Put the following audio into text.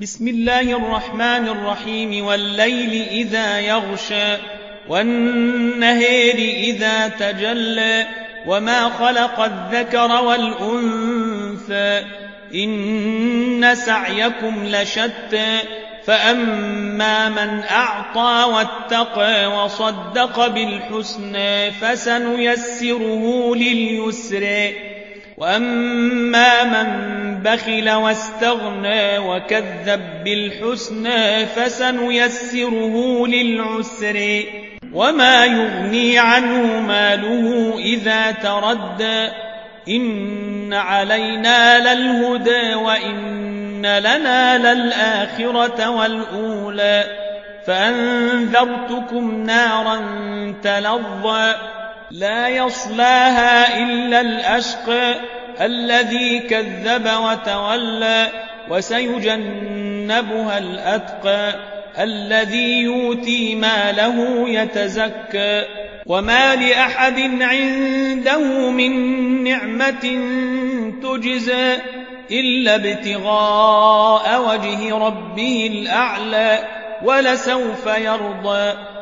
بسم الله الرحمن الرحيم والليل إذا يغشى والنهير إذا تجلى وما خلق الذكر والأنثى إن سعيكم لشتى فأما من أعطى واتقى وصدق بالحسنى فسنيسره لليسر وأما من بخل واستغنى وكذب بالحسنى فسنيسره للعسر. وما يغني عنه ماله إذا تردى. إن علينا للهدى وإن لنا للآخرة والأولى. فأنذرتكم نارا تلظى. لا يصلاها إلا الأشقى. الذي كذب وتولى وسيجنبها الأتقى الذي يؤتي ماله يتزكى وما لأحد عنده من نعمة تجزى إلا ابتغاء وجه ربه الأعلى ولسوف يرضى